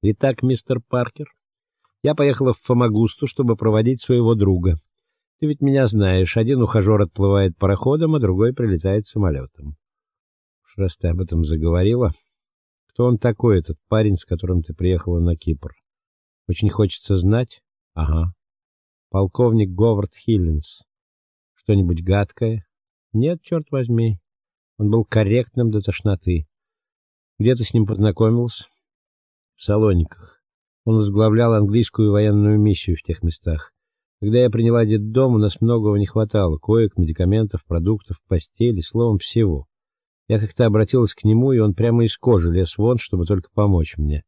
Итак, мистер Паркер, я поехала в Фомагусту, чтобы проводить своего друга. Ты ведь меня знаешь, один ухажер отплывает пароходом, а другой прилетает самолетом. Уж раз ты об этом заговорила, кто он такой, этот парень, с которым ты приехала на Кипр? Очень хочется знать. Ага. Полковник Говард Хиллинс. Что-нибудь гадкое? Нет, черт возьми. Он был корректным до тошноты. Где ты с ним познакомился? В Салониках. Он возглавлял английскую военную миссию в тех местах. Когда я приняла детдом, у нас многого не хватало: коек, медикаментов, продуктов, постели, словом, всего. Я как-то обратилась к нему, и он прямо из кожи лез вон, чтобы только помочь мне.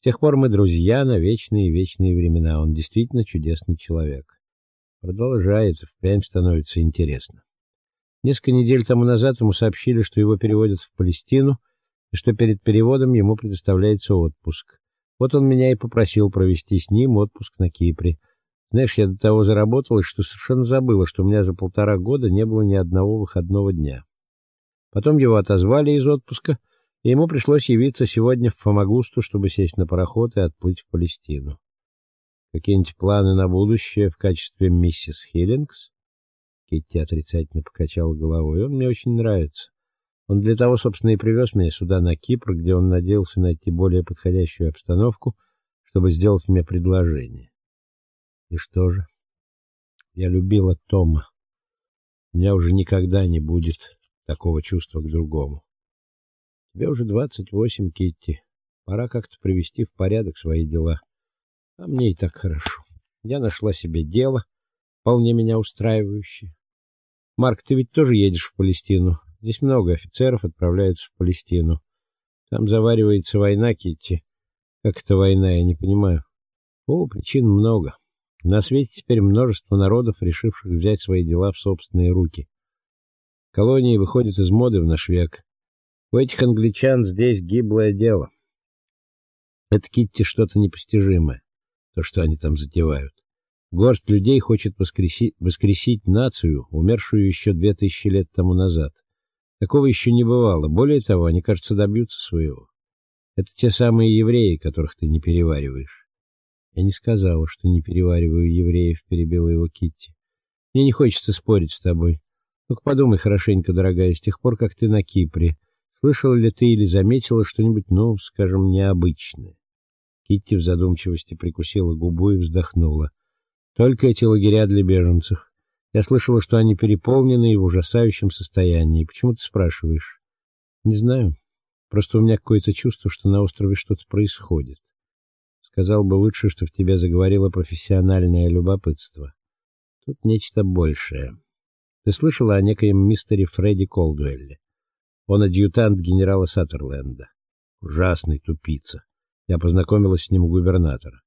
С тех пор мы друзья на вечные и вечные времена. Он действительно чудесный человек. Продолжает, впрямь становится интересно. Несколько недель тому назад ему сообщили, что его переводят в Палестину, и что перед переводом ему предоставляется отпуск. Вот он меня и попросил провести с ним отпуск на Кипре. Знаешь, я до того заработалась, что совершенно забыла, что у меня за полтора года не было ни одного выходного дня. Потом его отозвали из отпуска, и ему пришлось явиться сегодня в Фомагусту, чтобы сесть на пароход и отплыть в Палестину. Какие-нибудь планы на будущее в качестве миссис Хиллингс? Китти отрицательно покачала головой. Он мне очень нравится. Он для того, собственно, и привез меня сюда на Кипр, где он надеялся найти более подходящую обстановку, чтобы сделать мне предложение. И что же? Я любила Тома. У меня уже никогда не будет такого чувства к другому. Тебе уже двадцать восемь, Китти. Пора как-то привести в порядок свои дела. А мне и так хорошо. Я нашла себе дело, вполне меня устраивающее. Марк, ты ведь тоже едешь в Палестину. Здесь много офицеров отправляются в Палестину. Там заваривается война, Китти. Как это война, я не понимаю. О, причин много. На свете теперь множество народов, решивших взять свои дела в собственные руки. Колонии выходят из моды в наш век. У этих англичан здесь гиблое дело. Это Китти что-то непостижимое, то, что они там затевают. Горсть людей хочет воскресить, воскресить нацию, умершую еще две тысячи лет тому назад. Такого еще не бывало. Более того, они, кажется, добьются своего. Это те самые евреи, которых ты не перевариваешь. Я не сказала, что не перевариваю евреев, перебила его Китти. Мне не хочется спорить с тобой. Ну-ка подумай хорошенько, дорогая, с тех пор, как ты на Кипре, слышала ли ты или заметила что-нибудь, ну, скажем, необычное? Китти в задумчивости прикусила губу и вздохнула. Только эти лагеря для беженцев. Я слышала, что они переполнены и в ужасающем состоянии. Почему ты спрашиваешь? Не знаю. Просто у меня какое-то чувство, что на острове что-то происходит. Сказал бы лучше, что в тебе заговорило профессиональное любопытство. Тут нечто большее. Ты слышала о некоем мистере Фредди Колдуэлле? Он адъютант генерала Саттерленда. Ужасный тупица. Я познакомилась с ним у губернатора.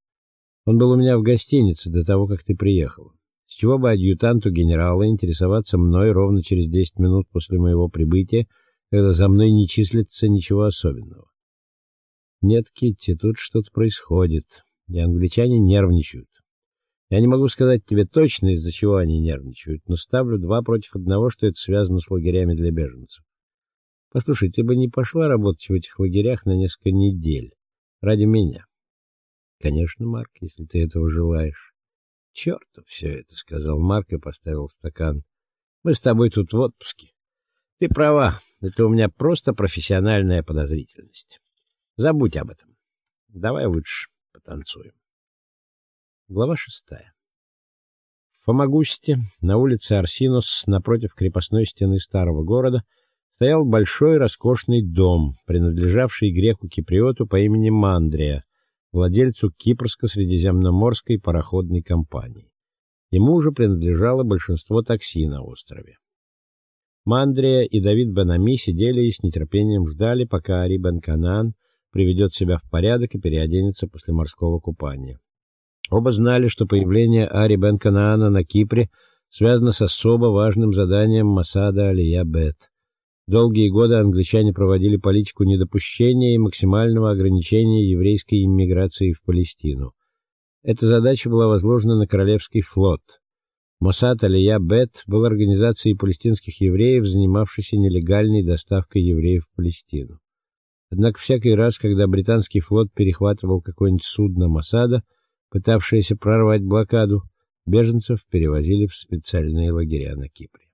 Он был у меня в гостинице до того, как ты приехала. С чего бы адъютанту генерала интересоваться мной ровно через 10 минут после моего прибытия, когда за мной не числится ничего особенного? Нет, Китти, тут что-то происходит. И англичане нервничают. Я не могу сказать тебе точно, из-за чего они нервничают, но ставлю два против одного, что это связано с лагерями для беженцев. Послушай, ты бы не пошла работать в этих лагерях на несколько недель ради меня? Конечно, Марк, если ты этого желаешь. «Чёрту все это, сказал Марк и поставил стакан. Мы с тобой тут в отпуске. Ты права, это у меня просто профессиональная подозрительность. Забудь об этом. Давай лучше потанцуем. Глава шестая. В Фомагусте, на улице Арсинос, напротив крепостной стены старого города, стоял большой роскошный дом, принадлежавший греку-киприоту по имени Мандрия, владельцу Кипрско-Средиземноморской пароходной компании. Ему уже принадлежало большинство такси на острове. Мандрия и Давид Бенами сидели и с нетерпением ждали, пока Ари Бен-Канан приведет себя в порядок и переоденется после морского купания. Оба знали, что появление Ари бен-Канаана на Кипре связано с особо важным заданием Масада Алия Бет. Долгие годы англичане проводили политику недопущения и максимального ограничения еврейской иммиграции в Палестину. Эта задача была возложена на Королевский флот. Масад Алия Бет был организацией палестинских евреев, занимавшейся нелегальной доставкой евреев в Палестину. Однако всякий раз, когда британский флот перехватывал какое-нибудь судно Масада, пытавшееся прорвать блокаду, беженцев перевозили в специальные лагеря на Кипре.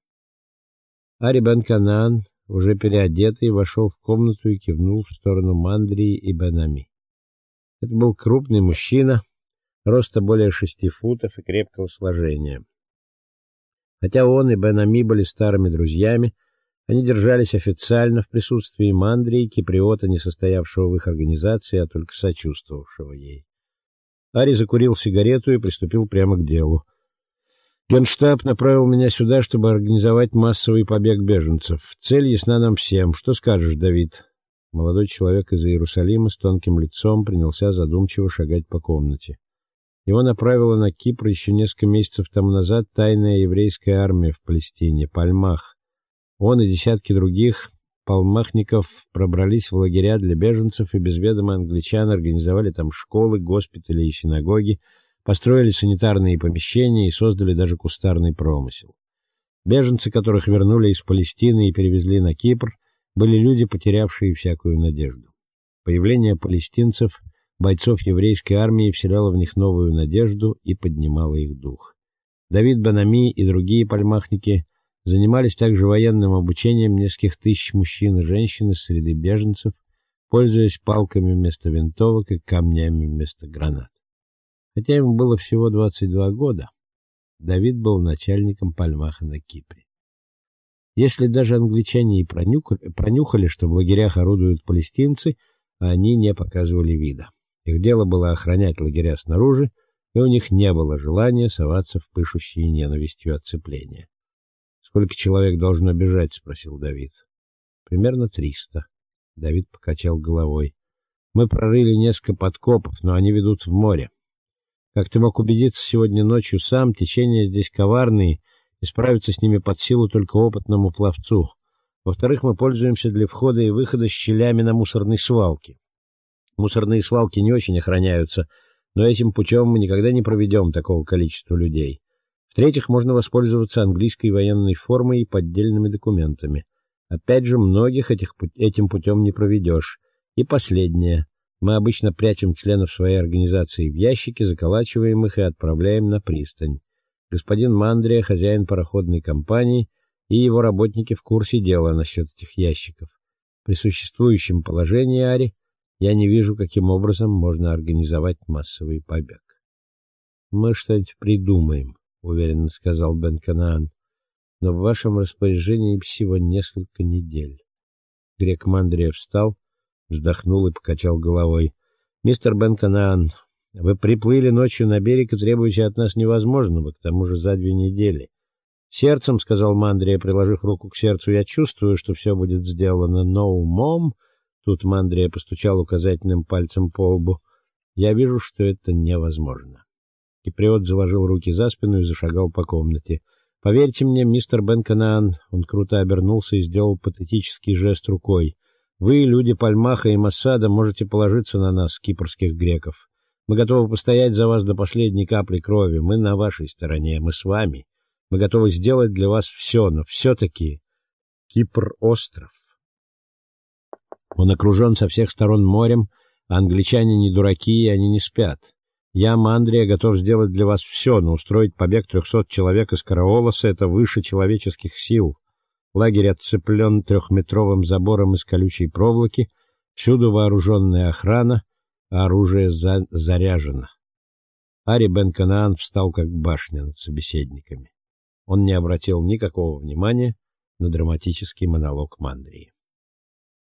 Ари бен Канаан, уже переодетый, вошел в комнату и кивнул в сторону Мандрии и Бенами. Это был крупный мужчина, роста более шести футов и крепкого сложения. Хотя он и Бенами были старыми друзьями, они держались официально в присутствии Мандрии, киприота, не состоявшего в их организации, а только сочувствовавшего ей. Ари закурил сигарету и приступил прямо к делу. Генштаб направил меня сюда, чтобы организовать массовый побег беженцев. Цель ясна нам всем. Что скажешь, Давид? Молодой человек из Иерусалима с тонким лицом принялся задумчиво шагать по комнате. Его направила на Кипр еще несколько месяцев тому назад тайная еврейская армия в Палестине, Пальмах. Он и десятки других палмахников пробрались в лагеря для беженцев и без ведома англичан организовали там школы, госпитали и синагоги, построили санитарные помещения и создали даже кустарный промысел. Беженцы, которых вернули из Палестины и перевезли на Кипр, были люди, потерявшие всякую надежду. Появление палестинцев, бойцов еврейской армии вселяло в них новую надежду и поднимало их дух. Давид Банами и другие пальмахники занимались также военным обучением нескольких тысяч мужчин и женщин из среды беженцев, пользуясь палками вместо винтовок и камнями вместо гранат. Хотя ему было всего 22 года, Давид был начальником Пальмаха на Кипре. Если даже англичане и пронюхали, пронюхали, что в лагерях орудуют палестинцы, они не показывали вида. Их дело было охранять лагеря снаружи, и у них не было желания соваться в пышущие ненавистью оцепления. Сколько человек должно бежать, спросил Давид. Примерно триста. Давид покачал головой. Мы прорыли несколько подкопов, но они ведут в море. Как ты мог убедиться сегодня ночью сам, течения здесь коварные, и справиться с ними под силу только опытному пловцу. Во-вторых, мы пользуемся для входа и выхода щелями на мусорной свалке. Мусорные свалки не очень охраняются, но этим путем мы никогда не проведем такого количества людей. В-третьих, можно воспользоваться английской военной формой и поддельными документами. Опять же, многих этих этим путем не проведешь. И последнее. Мы обычно прячем членов своей организации в ящики, заколачиваем их и отправляем на пристань. Господин Мандрия, хозяин пароходной компании, и его работники в курсе дела насчет этих ящиков. При существующем положении Ари я не вижу, каким образом можно организовать массовый побег. Мы что-нибудь придумаем уверенно сказал Бен Канаан. Но в вашем распоряжении всего несколько недель. Грек Мандрия встал, вздохнул и покачал головой. Мистер Бен Канаан, вы приплыли ночью на берег и требуете от нас невозможного, к тому же за две недели. Сердцем, сказал Мандрия, приложив руку к сердцу, я чувствую, что все будет сделано, но умом, тут Мандрия постучал указательным пальцем по лбу. Я вижу, что это невозможно. Киприот заложил руки за спину и зашагал по комнате. Поверьте мне, мистер Бенканан, он круто обернулся и сделал патетический жест рукой. Вы, люди Пальмаха и Массада, можете положиться на нас, кипрских греков. Мы готовы постоять за вас до последней капли крови. Мы на вашей стороне, мы с вами. Мы готовы сделать для вас все, но все таки Кипр остров. Он окружен со всех сторон морем, а англичане не дураки, и они не спят. Я, Мандрия, готов сделать для вас все, но устроить побег трехсот человек из Караолоса это выше человеческих сил. Лагерь отцеплен трехметровым забором из колючей проволоки, всюду вооруженная охрана, а оружие за заряжено. Ари бен Канаан встал как башня над собеседниками. Он не обратил никакого внимания на драматический монолог Мандрии.